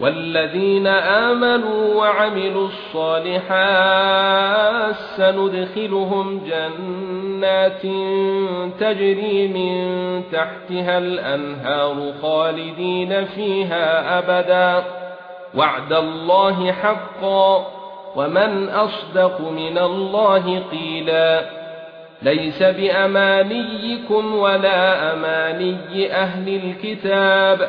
والذين آمنوا وعملوا الصالحات سندخلهم جنات تجري من تحتها الأنهار خالدين فيها أبدا. وعد الله حقا. ومن أصدق من الله قيلا. ليس بأمانيكم ولا أماني أهل الكتاب.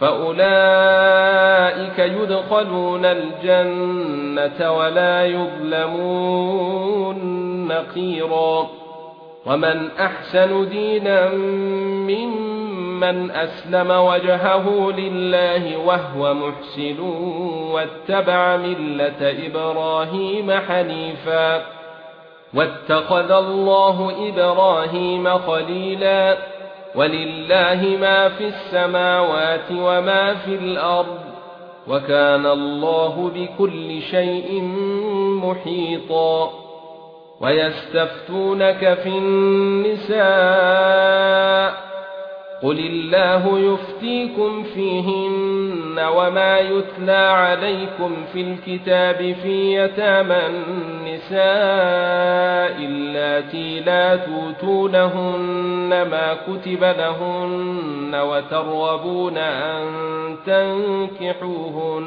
فأولئك يدخلون الجنة ولا يظلمون نقيرا. ومن أحسن دينا ممن أسلم وجهه لله وهو محسن واتبع ملة إبراهيم حنيفا. واتخذ الله إبراهيم خليلا. ولله ما في السماوات وما في الأرض وكان الله بكل شيء محيطا ويستفتونك في النساء قل الله يفتيكم فيهن وما يتلى عليكم في الكتاب في يتامى النساء اللاتي لا توتونهن ما كتب لهن وترغبون أن تنكحوهن.